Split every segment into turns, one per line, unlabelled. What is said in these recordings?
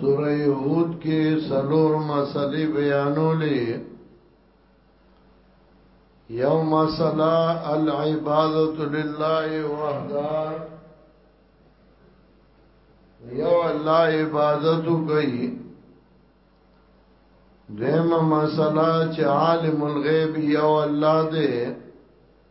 سوره هود کې سلور مسلې بیانولې یو مسله العبادت لله وحده یو الله عبادت کوي دیمه مسله چې عالم الغیب یو الله دی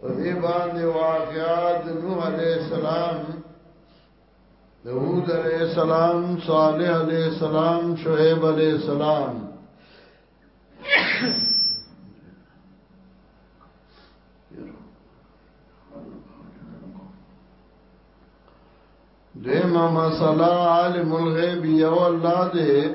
په دې باندې واقعات نوح عليه السلام داوود عليه السلام صالح عليه السلام شعيب عليه السلام دیمه مسله عالم الغیب یو الله دی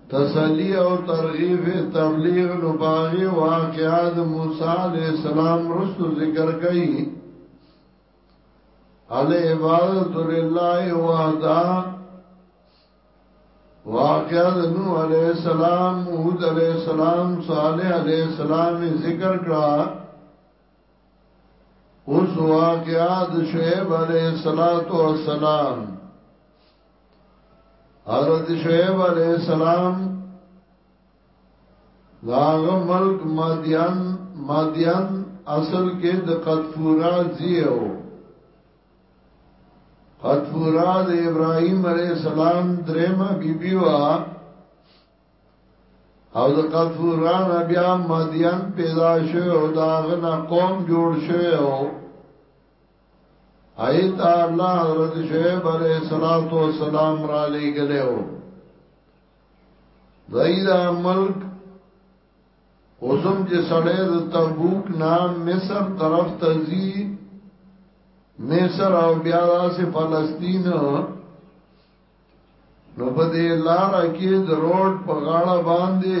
تسلی او ترغیب تبلیغ نو باغی واقعات موسی علیہ السلام رسو ذکر کئی علی عبادت لله وحده واقعات نو علیہ السلام حود علیہ السلام صالح علیہ السلام ذکر کرا اوس واقعات شعیب علیہ الصلات والسلام حضرت شعیب علیہ السلام داغ ملک مادیان مادیان اصل کې د قطفورا زیو قطفورا د ابراهیم علیہ السلام درېما بیبي وا او د قطفورا بیا مادیان پیدا شو او داغ نه قوم جوړ شو ایت الله حضرت شعیب علیہ الصلات والسلام را لګلو دایدا ملک اوسم چې سړی د تبوک نام مصر طرف ته ځي مصر او بیا داسې فلسطین نو په دې لار کې د روډ په غاړه باندې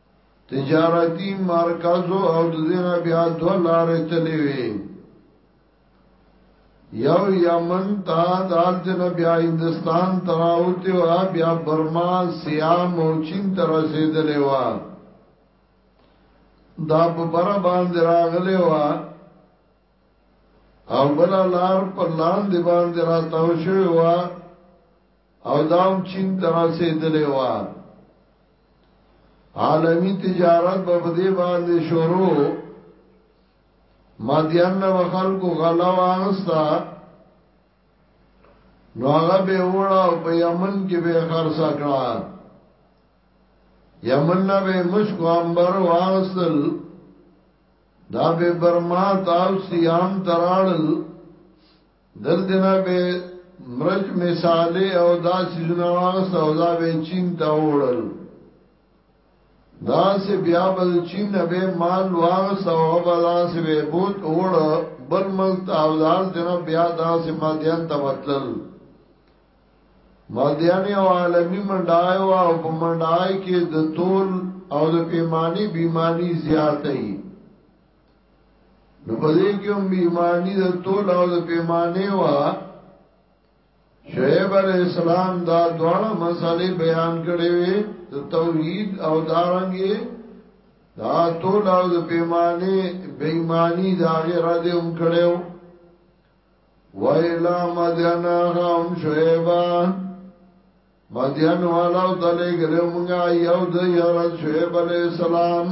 تجارتی مرکز او د زینا بیا دو لارې تلې وي یو یمن تا دال جن بیا هندستان تراوتی وا بیا برما سیام او چین تر رسیدلې وا دا په بر باندې راغلې وا او بل لار په لاندې باندې راتاو شوی وا او دام چین ترسه دلی وا عالمی تجارت به بده باندې شروع مادیان نه خلکو غلا واغستا نو هغه به وړه او په یمن کې به خرڅ کړه یمن نه به مشک انبر واغسل دا به برما تاو سیام تراړل دلته نه به مرچ مثاله او دا سيزونه واغست او دا به چین ته وړل دا سه بیا بل چین نه به مال واغست او هغه دا سه به بوت وړ بل مل او دا جناب بیا دا سه ما دیان ته وتل مردیانی او عالمی منډای او په منډای کې د تول او د پیمانی بیماری زیاتې نو په دې کې هم بیمانی د تول او د پیمانه وا شعیب علی السلام دا دواړه مسلې بیان کړې وي د توحید او دارنګي دا تول او د پیمانه بیمانی دا غیر د هم کړو ویلا مدینا هم شعیبا مدین والا او تلې ګلو مونږه یو د یارت شعیب علی السلام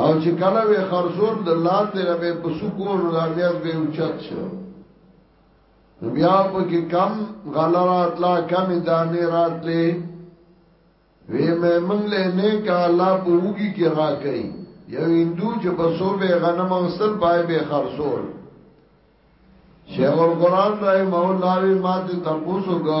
او چې کله وې خرصول د لاندې نه به په سکون دا بیا به اوچت شو بیا په کې کم غلرات لا کم دانې راتلې وی مې مونږ له نه کا لا پوږي کې راکې یو هندو چې په سو به غنم وسل پای به خرصول شیخ القرآن رحمه الله ما ته تاسو کو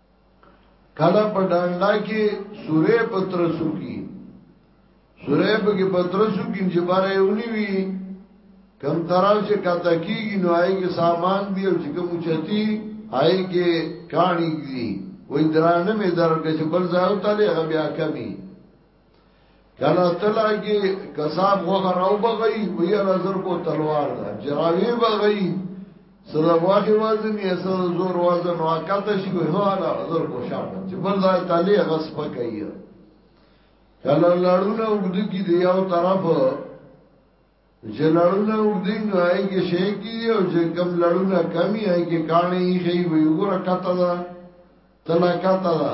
کله په ډانډا کې سورې پترسو کې سورې په کې پترسو کې چې بارې ونی وی کم طرف چې کاته کیږي نو آی کې سامان دی او چې کوم چتی آی کې کانی دی وې درانه مې درکه چې بل ځای ته لې بیا کمی کلا تلا کې کساب وغه راو بغي وی نظر کو تلوار دا جراوی بغي سره واخی وزن یې سره زور وزن واکاته شي وی هو دا نظر کو شاپ چې بل ځای تلې غس پکایي کلا لړونه وګد کی دی یو طرف چې لړونه وګد نو آی کې شي کی او چې کم لړونه کمی آی کې کانه یې خي وی وګوره کاته دا تلا کاته دا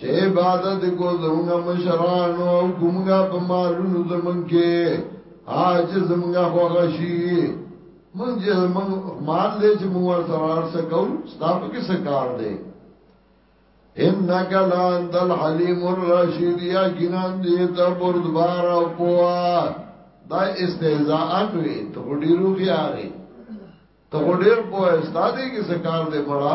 چې عبادت کو زمونږه مشران او کومګه په مالونو زمونږ کې اج زمونږه خوغشي مونږ چې مونږ مال دې چې مونږ ور سره ارسه کو ستاپ کې سکار دې انک لان دل حلیم الرشید یا جنان دې ته بردبار او پوا دا استهزاء وي ته ډیرو کې آره ته ډیر پوا استادې کې سکار دې بڑا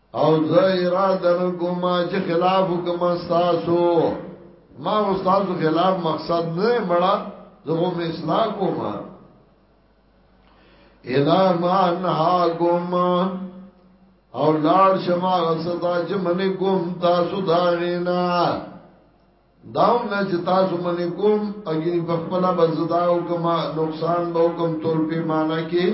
او زه اراده کوم چې خلاف کوم تاسو ما استاد خلاف مقصد نه مړه زه هم اصلاح کوم الا ما نهاکم او لار شما غصدا چې منی کوم تاسو دا غینا داو نه چې تاسو منی کوم اګي په خپل بزداو کما نقصان به کوم تول په معنا کې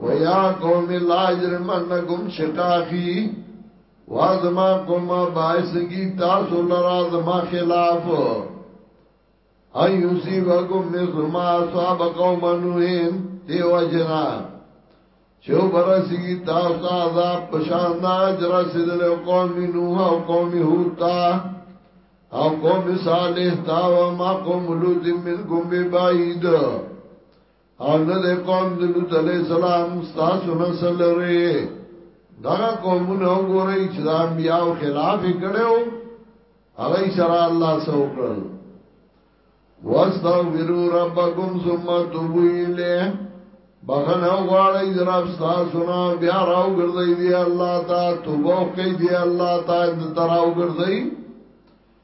ويا قوم لا يجرمنكم شقاقي وازما قوم باعث کی تاسو لرا زما خلاف ايو سی وکم مثل ما اصحاب قوم نوحين دیو جنا چو برسی تاسو عذاب پشان دا جرا سدل قوم نوح او قوم هود تا او قوم صالح تا و ما قوم لوط منکم ببعید او نه د قوم د لوط علی السلام تاسو نه سلره دا قومونه وګورئ چې د انبیاو خلاف کړو هغه سره الله سو کړل واستغفروا ربکم ثم توبوا الیه بخنه غواړی جناب تاسو نه بیا راو ګرځي دی الله تا توبه کوي دی الله تا تراو ګرځي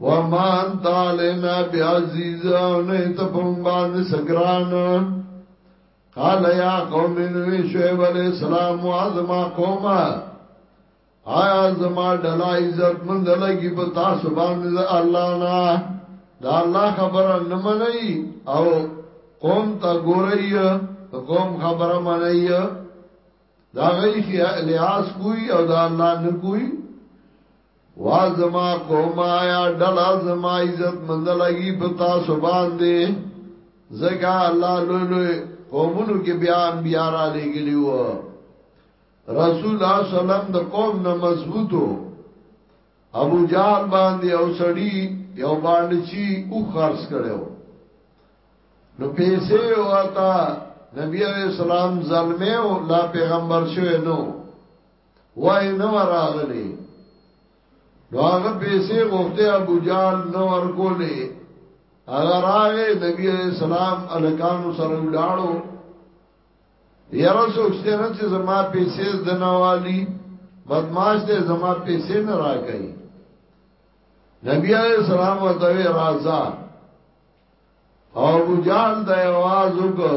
وما انت علينا بعزيز نه ته په باندې سګران قال يا قوم نبي شعيب عليه السلام وعظم قوما آیا زما ډلا عزت مند لګي په تاسو باندې الله نه دا الله خبره نه مني او قوم تا ګوري ته قوم خبره مني دا غي لحاظ کوي او دا الله نه کوي وازما قوم آیا ډلا زما عزت مندلګي پتا سبحان دې زکا الله لولوي قومونو کې بیا انبیا را لګلی و رسول الله سلام د قوم نه مضبوطو ابو جال باندې او سړی یو باندې چی او خرڅ کړو نو پیسې وتا نبی علیہ السلام ظلمه او لا پیغمبر شوی نو وای نه وراغلی نو هغه پیسې غوښته ابو جال نو ورکولې هغه راغې نبی علیہ السلام الکانو سره ولاړو یاره سوچته نه چې زما پیسې دنوالی بدمعاش دې زما پیسې نه راکې نبی علیہ السلام ورته راځه او ابو جال د आवाज وکړ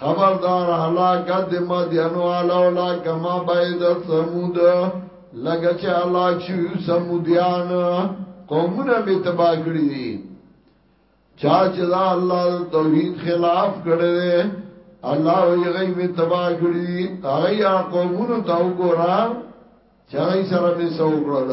خبردار هلاکت د مدینو علاولا کما باید سمود لګه چې هلاک شو سمودیان قومونه می تبا کړی دي چا چې دا الله توحید خلاف کړی دی الله یې غي می تبا کړی دي هغه یا قومونو ته وګورا چا یې سره می سو کړل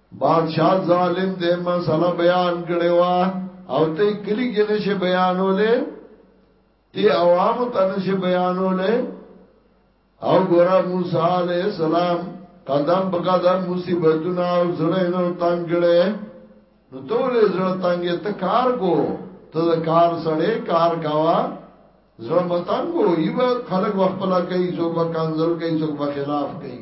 بادشاہ ظالم دې مسله بیان کړي وا او ته کلی کې نشه بیانولې تی عوام ته نشه بیانولې او ګور موسی عليه السلام قدم په قدم مصیبتونه او زړه نو تنگ کړي نو تولې زړه تنګې ته کار کو ته کار سړې کار کاوه زړه متنګو ایو خلک وخت پلا کوي څوک په کنزل کوي څوک په خلاف کوي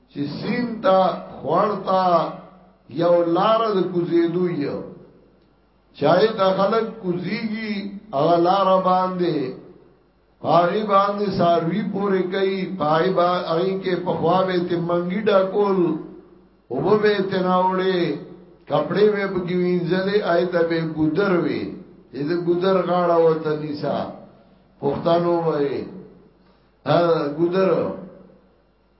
چې سین تا خورتا یو لار د کوزیدو یو چای ته خلق کوزیږي او لار باندې پاغي باندې ساروی پورې کوي پای با اغي کې پخوا به ته منګي ډاکول او به ته ناوړې کپڑے به بګوینځلې آیت به ګذر وي دې ګذر غاړه وته نسا پښتنو وایي ا ګذر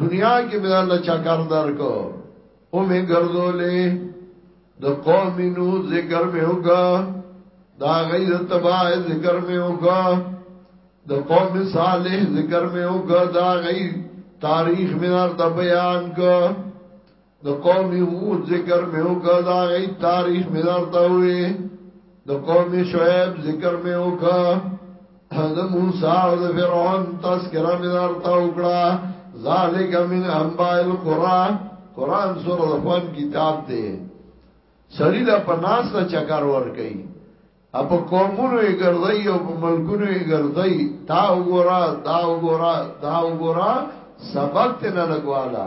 دنیا کې مې الله چا کار درکو او مې ګرځولې د قوم نو ذکر مې وکا دا غیر تبع ذکر مې وکا د قوم صالح ذکر مې وکا دا غیر تاریخ مې ورته بیان کو د قوم هود ذکر مې وکړ دا غي تاریخ مې درته وې د قوم شعیب ذکر مې وکړ د موسی او د فرعون تذکرہ مې درته وکړه ذالک من انباء القرى قران سورہ فن کتاب دی سړی لا پناس ته چکر ور کوي اپ قومونو یې ګرځي او په ملکونو یې ګرځي دا وګورا دا وګورا دا وګورا سبق ته نه لګوالا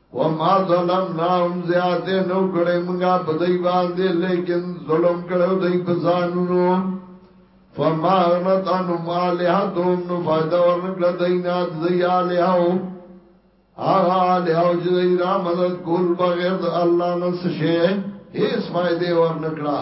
وما ظلمناهم زیاد نو کړه مونږه په دای باندې لیکن ظلم کړه دای په ځانونو فما غنت ان مالهتهم نو فائدہ ورنکړه دای نه دای الہو هغه الہو چې دای را مدد کول بغیر د الله نه څه شي هیڅ فائدې ورنکړه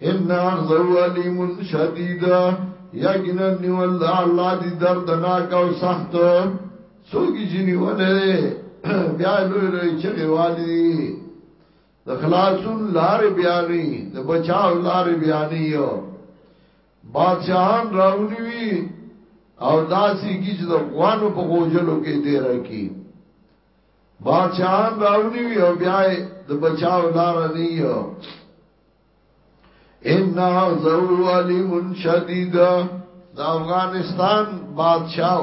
ان اخذه علیم شدید یقینا نیو الله الله دی دردناک او سخت سوګی جنی ولې بیا لوی لوی چغي والی د خلاصون لار بیانی د بچاو لار بیانی یو بادشاہان راونی وی او داسی کی چې د افغانو په غوجلو کې دی راکی بادشاہان راونی وی او بیا د بچاو لار نه یو ان عذاب علیم شدید دا افغانستان بادشاہ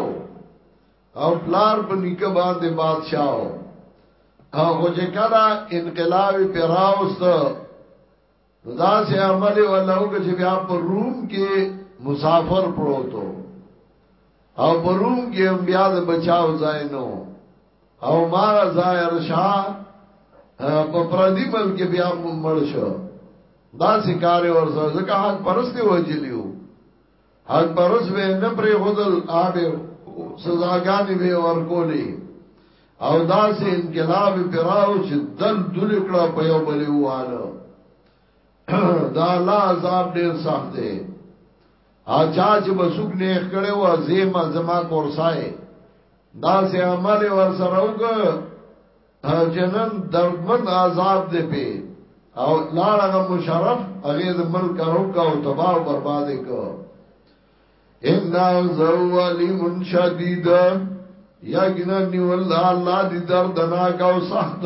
او پلار په نیکه باندې بادشاہ او خو چې کله انقلاب پیراوست نو دا سه عمل ولو چې بیا په روم کې مسافر پروتو او په روم کې بیا د بچاو ځای نو او ماغه ظاهر شاه په پردي ملک بیا مړ شو دا سکار ورسره ځکه حق پرست وجلیو حق پرست به نه پرې خدل آبه سزاګانی به ورکولې او دا سه انقلاب پراو چې دل دل کړه په یو بلې واله دا الله عذاب ډیر سخت دی اچا چې بسوک نه کړي و زما زما کورسای دا سه عمل ور سره وګ جنن درمن عذاب دې په او لاړه مشرف هغه د ملک روکا او تباہ او برباد کو ان ذوالي من شدید یا ګنا نیول الله دې دردناک او سخت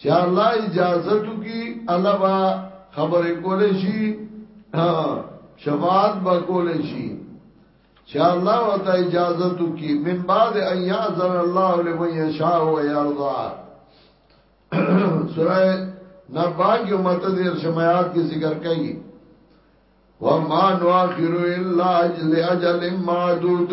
چې الله اجازه تو کی الله با خبرې کولې شي شفاعت با کولې شي چې الله وتا اجازه تو کی من بعد ایا ذر الله لمن یشاء و یرضا سورہ نبا کی امت دیر شمایات کی ذکر کئی وما نواخر الا اجل اجل معدود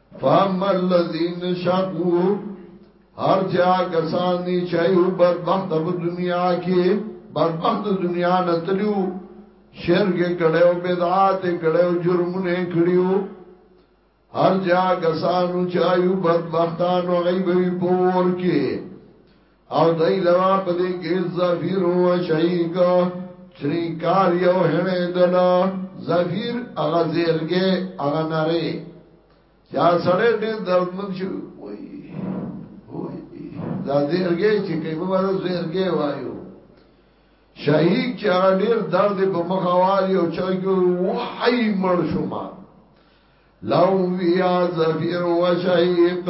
فاما الذين شقوا هر چا کسان دي چې یو بدبخت په دنیا کې بدبخت دنیا نه تلو شرک کړو بدعات کړو جرمونه کړو هر چا کسانو چې یو بدبختانو غیبوي پور کې او دای لرا په دې کې زفیر او شیک چری کار یو هنه دلا زفیر هغه زیرګه هغه نری چا سړی دې دردمن شو وای وای دا زیرګه چې کوي په واسه زیرګه وایو شهید چې هغه ډیر درد په مخاوالي او چا کې وای مړ شوما لو ویا زفیر و شهید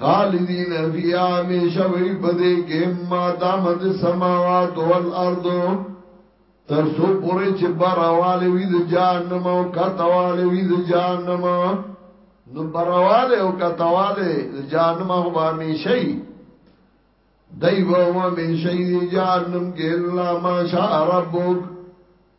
خالدین فی همیشه وی پدې کې ما دامت سماوات والارض تر سو پورې چې براواله وی د جهنم او کتواله وی د جهنم نو براواله او کتواله د جهنم هو به همیشه ای دای و همیشه ای جهنم کې الا ما شاء ربک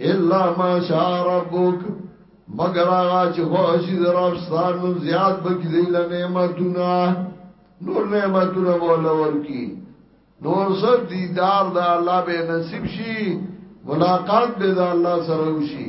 الا ما شاء ربک مگر هغه چې خوشي درفستان نو زیات بکی دی له نعمتونه نور نعمتونه مولا ورکی نور سب دیدار دا الله به نصیب شي ملاقات به دا الله سره وشي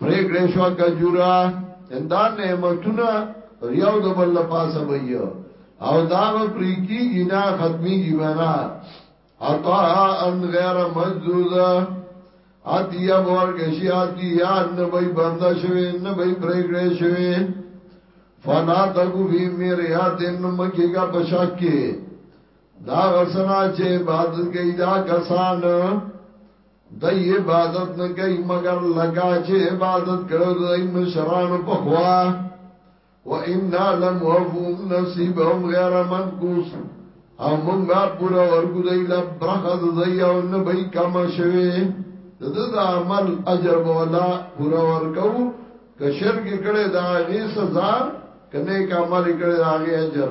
پریکړه شو کجورا اندا نعمتونه ریاو د بل پاسه وي او دا به پریکی جنا ختمي جیوانا عطا ان غیر مجزوزه اتیا بور کشی اتیا نبی بنده شوی نبی پریکڑے شوی فلا تکو فی میرے آتین مکی کا پشاک کے دا غسنا چه عبادت کئی دا کسان دی عبادت نه کوي مگر لگا چې عبادت کړو دی مشران په خوا و انا لم وفوم نصیبهم غیر منقوص او مونږ به پورا ورکو دی لبرخد دی او نه به کم شوي د د عمل اجر بولا پورا ورکو که شرک کړي دا غي سزا کنه کمال کړي دا غي اجر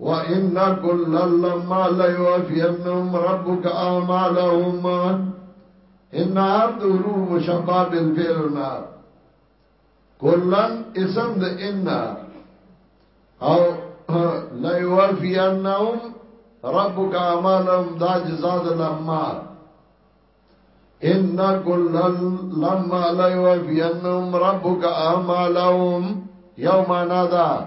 و ان کل لما لا يوفيهم ربك اعمالهم ان عبده شباب الفعل نار کلن اسم د ان او لا يوفي انهم ربك اعمالهم دا جزاء لما ان كل لما لا يوفي انهم ربك اعمالهم يوم نادا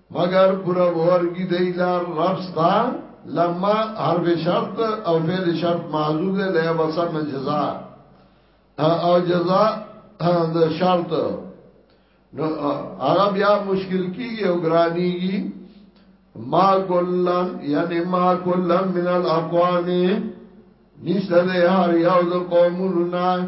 مگر پورا ورګی دی لار رب ستا لما حرف شرط او فعل شرط معذوب دی لیا بسن جزا او جزا د شرط نو هغه بیا مشکل کیږي او ګرانیږي ما کلن یعنی ما کلن من الاقوام نشته هر یو د قومونو نه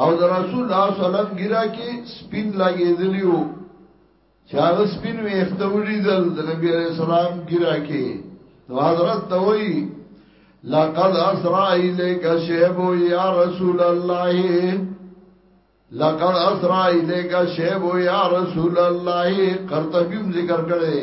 او د رسول الله صلی الله علیه وسلم ګیرا کې سپین لګیدلیو چاغ سپین وی اختوری دل د نبی علیہ السلام ګیرا کې نو حضرت دوی لقد اسرا الیک شیب یا رسول الله لقد اسرا الیک شیب یا رسول الله قرطبی ذکر کړي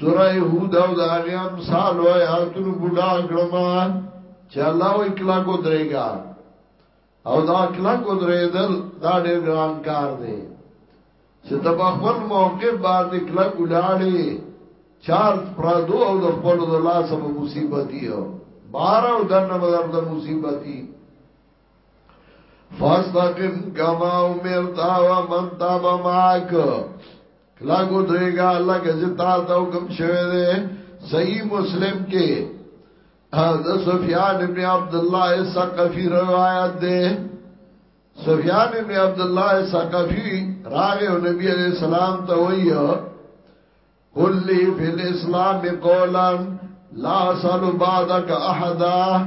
سورہ یهود او دا غیام سالو آیاتونو بوډا کړما چې الله وی کلا کو درېګا او دا کلا کو درېدل دا ډېر ګران کار دی چې تبا خپل موقع باندې کلا ګلاړي چار پرادو او د خپل د لاس په مصیبت یو بار او دنه بدر د مصیبت فاستقم کما امرت و من تاب معك لګو درېګا لګه چې تا ته حکم شوه دې صحیح مسلم کې د سفیان ابن عبد الله ثقفی روایت ده سفیان ابن عبد الله ثقفی راغه نبی علیہ السلام ته ویو قل لي في الاسلام قولا لا سلو بعدك احدا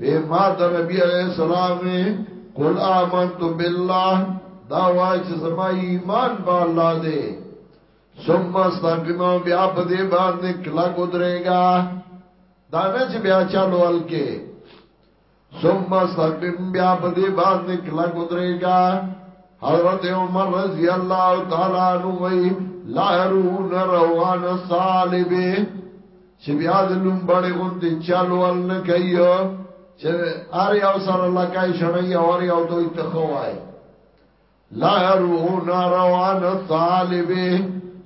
وی ما ته نبی علیہ السلام وی قل آمنت بالله دا وای چې زما ایمان با الله دې ثم استقیمو بیا په دې باندې کلا ګدرېګا دا نه چې بیا چالو الکه ثم استقیم بیا په دې باندې کلا ګدرېګا حضرت عمر رضی الله تعالی عنہ وی لا يرون روان صالبه چې بیا د لوم باندې غوندې چالوال نه کوي چې ار یو سره لکای شړی او ار یو دوی ته خوای لا روح ناروان طالب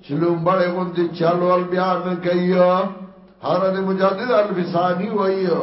چې لوم باندې غوندې چالوال بیا نه کوي هر د مجدد الفسانی وایو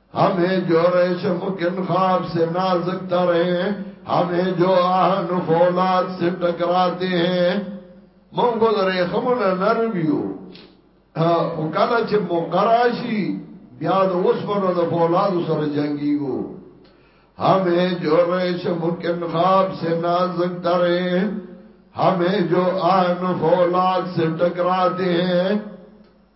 ہمیں جو ریش مکن خواب سے نازک تر ہیں ہمیں جو آہن فولاد سے ٹکراتے ہیں مونږ خو درې خمونه نرم یو او کله چې مقراشي بیا د اوسپنو د فولادو سره جنگيګو ہمیں جو ریش مکن خواب سے نازک ترے ہمیں جو آن فولاد سے ٹکراتے ہیں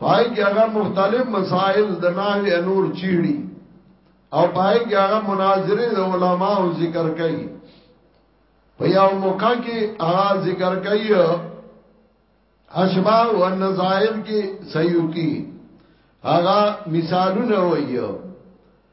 پای کې هغه مختلف مسائل د ناوی انور چیړي او پای کې هغه مناظره د علماو ذکر کوي په یو موقع کې هغه ذکر کوي اشباع او نظائر کې سيوتي هغه مثالونه وایي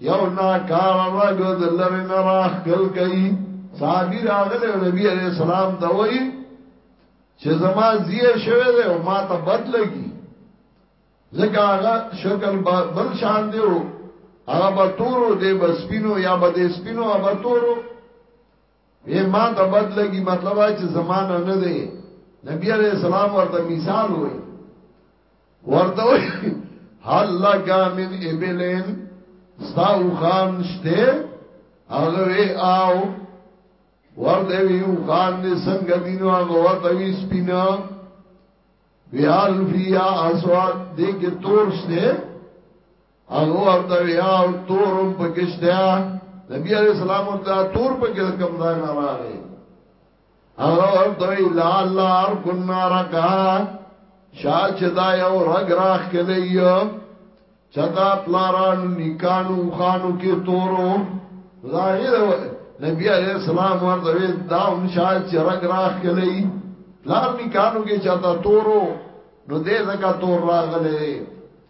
یو ناکار رګ د لری نه راخل کوي صحابي راغله نبی عليه السلام ته وایي چې زما زیه شوه ده او ما ته بد لګي ځکه هغه شکل بل شان دی او هغه به تورو دی بسپینو یا به دی سپینو هغه تورو وی ما ته بد لګي مطلب دا چې زمانہ نه دی نبی علیہ السلام ورته مثال وای ورته وای هل لک من ابلن ساو خان شته هغه وی آو ورته وی خان دې څنګه دینو هغه ورته وی سپینا وی الفیا اسواد دې کې تور شته هغه ورته بیا تورم پکشته نبی علیہ السلام ورته تور پکې کم ځای نه راغی هغه ورته لا الله ار کنا رکا شاه چې دا یو رګ راخ کلیو چدا پلاران نکانو خانو کې تورو ظاهر نبی علیہ السلام ورته دا هم شاه چې رګ راخ کلی پلار نکانو کې چدا تورو نو دې زکه تور راغله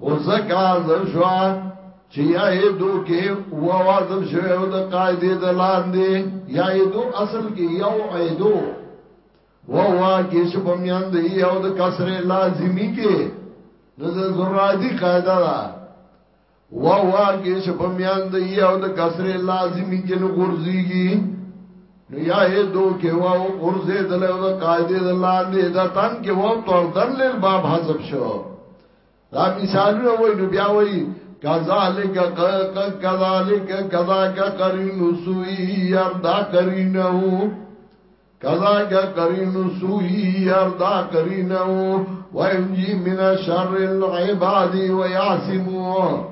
خو ځکه حاضر شوه چې یا یې دو کې ووازل شوی او د قاعدې د لاندې یا یې دو اصل کې یو عیدو ووا کې شو په میان دی یو د کسره لازمی کې نو د زرادی قاعده ده ووا کې شو په میان دی یو د کسره لازمی کې نو ګرځيږي نو یا یې دو کې وو ورزه دل او د قاعدې د لاندې د تن کې وو تر دن لیل باب حذف شو دا مثالونه وای نو بیا وای کذالک کذالک کذاک قرین سوئی یار دا قرینو کذاک قرین سوئی یار دا قرینو وینجی من شر العباد ویعصمو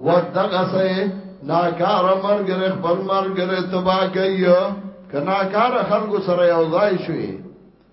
ودغسه ناکار مرګ رخ پر مرګ رتبا کوي کنا کار خلکو سره یو ځای شوی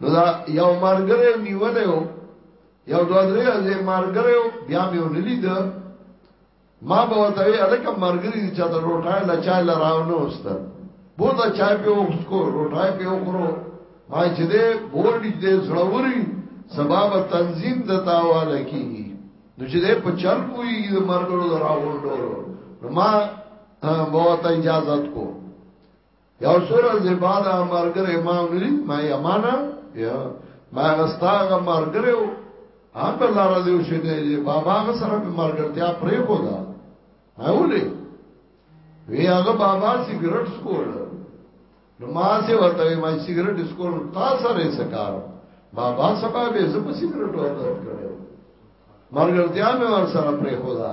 نو دا یو مرګره نیولې و یو دوه درې ازې مرګره بیا مې ونلید ما به وته وی الکه مرګری چې دا روټای لا چای لا راونو است بو دا چای په اوس کو روټای په وکړو ما چې دې بورډ دې زړوري سبب تنظیم دتا واله کیږي نو چې دې په چل کوی د مرګرو راوړو نو ما بہت اجازت کو یو سور از بعد مرګره امام لري ما یمانه یا ما غستاغه مرګره او هم په لار دی او شته دی بابا غ سره په مرګرتیا پرې کو دا اوله وی هغه بابا سیګریټ سکول نو ما سي ورته ما سیګریټ سکول تا سره سکار بابا سبا به زه په سیګریټ ورته کړو مرګرتیا مې ور سره پرې کو دا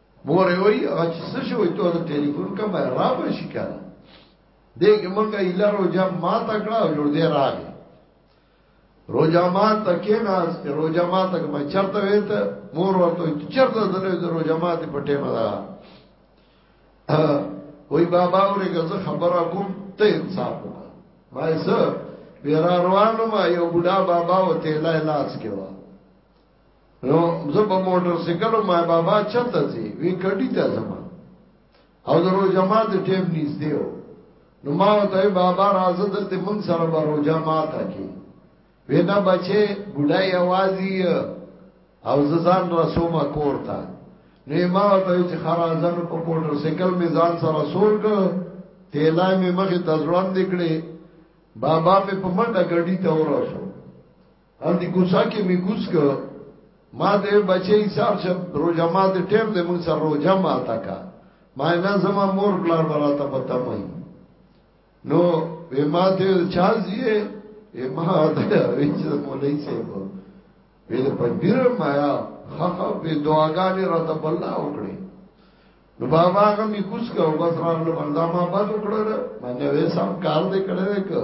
مور یې وایي هغه چې څه شوی ته د ټلیفون کومه را به شي کنه دې کې مونږه ایله روزه ما تکړه جوړ دې راغی روزه ما تکې نه اس روزه ما تک ما چرته وېت مور ورته چرته دلې روزه ما ته پټه ما دا وای بابا ورې غزه خبره کوم ته انصاف وکړه ما یې سر بیرا روانو ما یو بډا بابا وته لا لاس کې و نو زه په موټر سایکل ما بابا چته زی وی کډی ته زما او درو جماعت ټیم نږدې و نو ما ته بابا راځه دلته مونږ سره برو جماعت کی وینا بچي بډای اوازي او ززان رسومه کورتا نو ما ته چې خرازن په موټر سایکل می ځان سره سور ک تیلای می مخه تزړوند کړي بابا می په منډه ګډي ته ورسو او دی کوسا کې می کوس کو ما دې بچي حساب شه روزه ما دې ټیم دې موږ سره روزه ما تا کا ما نه زما مور بلار براته پتا مې نو وې ما دې چال زیه یې ما دې وچ مولای سي کو وې دې پنځیر ما یا خا خا به دعاګانې را ته بل اوکړي نو بابا هغه می کوس کو بس راغله بندا ما بد وکړه باندې وې سم کار دې کړې کو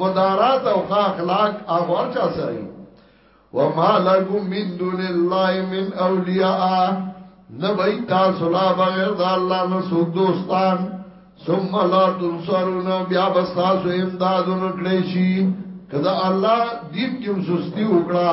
مدارات او اخلاق هغه ورچا سره وما لكم من دون الله من اولیاء نبی تاسو لا بغیر د الله نه سو دوستان ثم لا تنصرون بیا بستاسو امدادونه کړی شي کدا الله دین کې سستی وکړه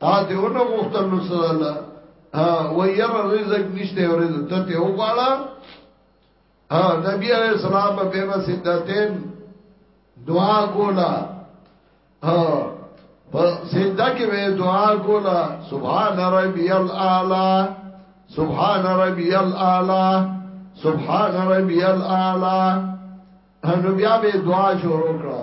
تا ته ونه غوښتل نو سره و ير رزق نشته او رزق ته ته وغواړه ها نبی عليه السلام په بنا سیدتين دعا کولا ها په سیدا کې به دعا کولا سبحان ربي الاعلى سبحان ربي الاعلى سبحان ربي الاعلى نو بیا به دعا شروع کړه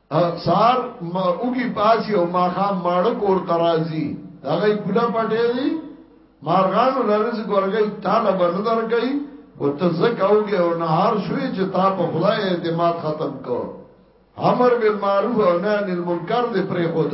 سار ما اوګي پاسي او ما خام ماړه کور ترازي دغه ګلا پټې دي مارغان لرز ګورګي طالب نه درګي او ته زکه اوګي او نهار شوي چې تا په خدای اعتماد ختم کو امر بالمعروف او نهي عن المنکر دې پرې خود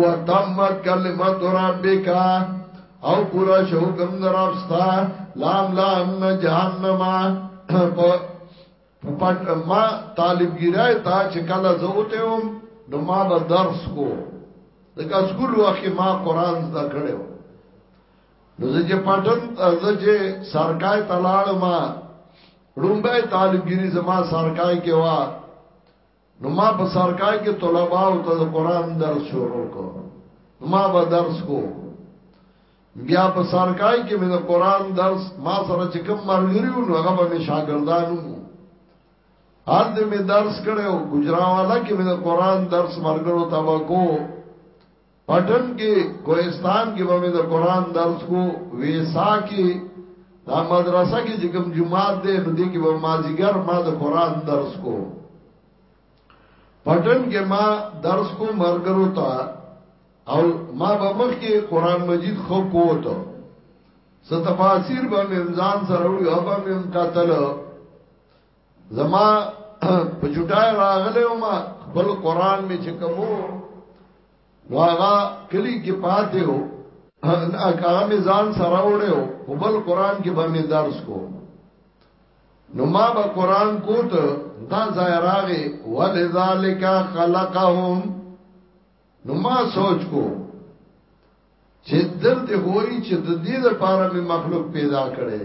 وتمت کلمت ربک او پورا شو کم درابستا لام لام جهنم پټ ما طالب ګرای تا چې کله زوته هم نو ما به درس کو دغه سکول وخت ما قران زده کړو نو زه چې پټن زه چې سرکای تلاړ ما رومبه طالب ګری زما سرکای کې وا نو ما په سرکای کې طلباء او ته قرآن درس شروع کو ما به درس کو بیا په سرکای کې مې د قرآن درس ما سره چې کوم مرګریو نو هغه به مې شاګردانو حال دې مې درس کړو ګجراواله کې مې د قرآن درس مرګرو تبکو پټن کې کوهستان کې به د قران درس کو ویسا کې دا مدرسه کې چې کوم جمعات دی نو دې کې به مازیګر ما د قران درس کو پټن کې ما درس کو مرګرو ته او ما به مخ کې قران مجید خو کوته ستفاسیر به ممزان سره وي او به مم قتل زما په جټای راغله ما خپل قران می چې کومو نو هغه کلی کې پاتې وو هغه می ځان سره وړو په بل قران کې به می درس کو نو ما به قران کوت دا ځای راغې ولذالک خلقهم نو ما سوچ کو چې دلته وایي چې د دې لپاره می مخلوق پیدا کړي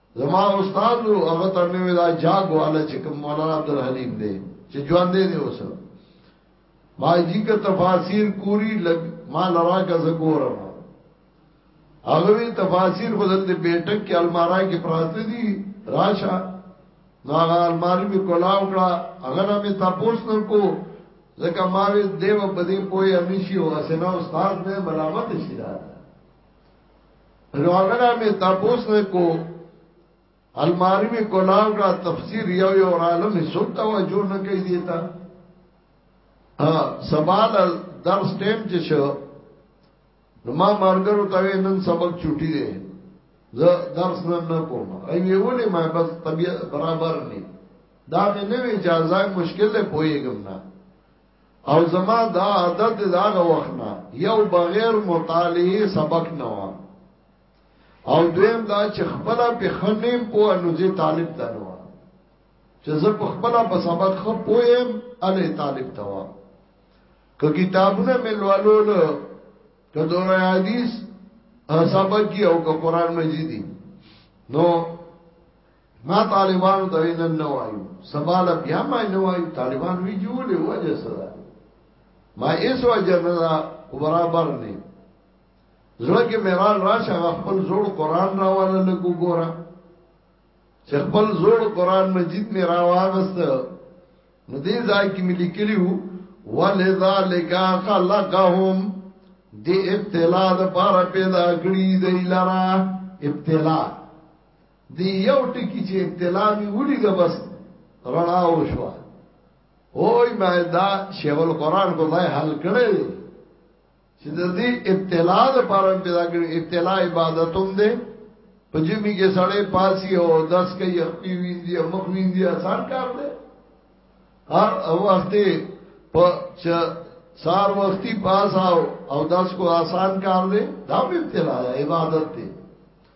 زما استاد وو هغه ته مې ودا جاګ والا چې کوم مولانا عبدالحلیم دی چې ژوند دی دی اوس ما جی کا تفاسیر کوری لګ ما لرا کا زګورم هغه وی تفاسیر خو دلته بیٹک کې المارای کې پراته دي راشه نو هغه الماری می کولاو کړه هغه نه می تاسو نه کو ځکه ما وی دیو په دې پوي امشي او اسنه استاد مې ملامت شي راځه نو هغه مې تاسو نه کو الماری می کولاو کا تفسیر یو یو عالم سوک توجه نه کوي دیتا ها سوال درس ټیم چې شو نو ما مارګرو ته نن سبق چټي دی زه درس نن نه کوم ای ویولې ما بس طبيعت برابر نه دا مې نه وی اجازه مشکل له پويګم نه او زما دا عادت داغه وخنا یو بغیر مطالعه سبق نه و او دویم دا چې خپل په خنیم په انوزي طالب ته نه و چې زه په خپل په سبق خو پویم الی طالب ته و که کتابونه ملوالول که دور حدیث سبق کی او که قران مجیدی نو ما طالبانو ته نن نه وایو سبا له بیا ما نه وایو طالبان وی جوړې وجه سره ما ایس وجه نه برابر نه زړه کې میرال راشه خپل زوړ قران راواله لګو ګورا چې خپل زوړ قران مجید می راوغست نو دې ځای کې ملي کړیو ولذالک خلقهم دې ابتلا د پاره پیدا کړی دی لرا ابتلا دی یو ټکی چې ابتلا می ولید بس رڼا وشو اوی ما دا شیخ القران کو ځای حل کړی چې د دې ابتلا د پاره پیدا کړی ابتلا عبادتوم دی په جمی کې سړې پاسی او دس کې یخپی ویندي مخ ویندي آسان کار دی هر وخت په سار وختي پاس او او داس کو آسان کار دی دا به ابتلا عبادت دی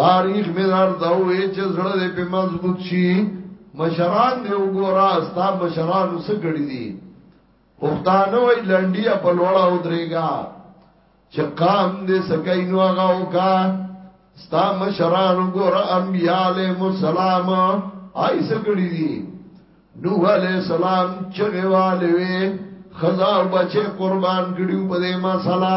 تاریخ مې درته وې چې زړه دې په مضبوط شي مشران دې وګورا ستا مشران څه کړی دي پښتانه وی لنډیا په لوړه او درېګا چې قام دې سکای نو هغه وکا ستا مشران وګورا انبياله مسالم آی څه کړی دي نوح علیہ السلام چغه والے وی خزا او بچه قربان کړیو په دې مسله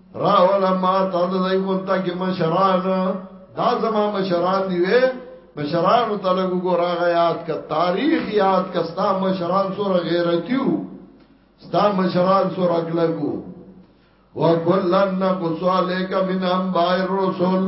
راولا ما تا د دای غونتا کې مشران دا زما مشران دی وې مشران ته لګو ګور هغه یاد کا تاریخ یاد کا ستا مشران سره غیرتیو ستا مشران سره کلګو وکلن نقص علیک من انباء الرسل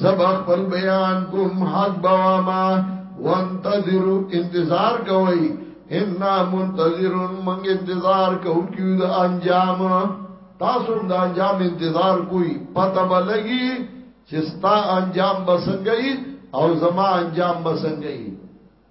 زبا خپل بیان کوم حق بواما وانتظرو انتظار کوئی انا منتظرون منگ انتظار کو کیو دا انجام تاسو دا انجام انتظار کوئی پتا با لگی چستا انجام بسنگئی او زما انجام بسنگئی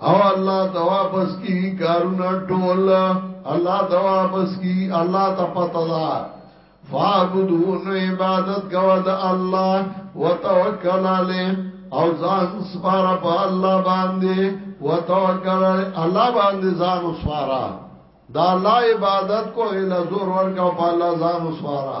او الله ته واپس کی کارونه ټول الله ته واپس کی الله ته پته ده فعبدو نو عبادت کوه د الله وتوکل علی او ځان سپاره په الله باندې وتوکل علی الله باندې ځان سپاره دا الله عبادت کو اله زور ورکاو په الله ځان سپاره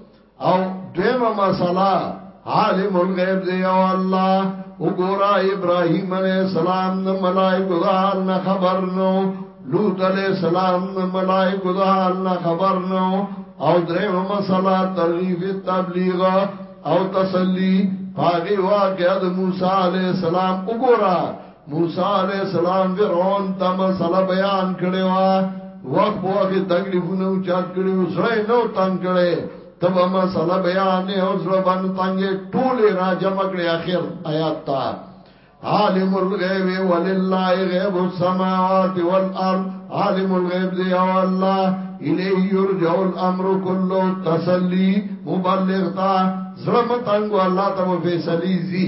او دویمه مسله عالم الغیب دی او الله وګورا ابراهيم عليه السلام د ملائکه د حال نه خبر نو لوط عليه السلام د ملائکه د حال نه خبر نو او درېمه مسله ترغیب تبلیغ او تسلی پاغي واقعه د موسی عليه السلام وګورا موسی علیہ السلام فرعون ته مسله بیان کړي وا وخت په وخت تکلیفونه او چات کړي او زړه نو تنگ کړي تب مسله بیان نه او زړه باندې تنگ ټول را جمع کړي اخر آیات تا عالم الغیب وللہ غیب السماوات والارض عالم الغیب دی او الله الیه یرجع الامر کله تسلی مبلغ تا زړه متنګ الله ته فیصلی زی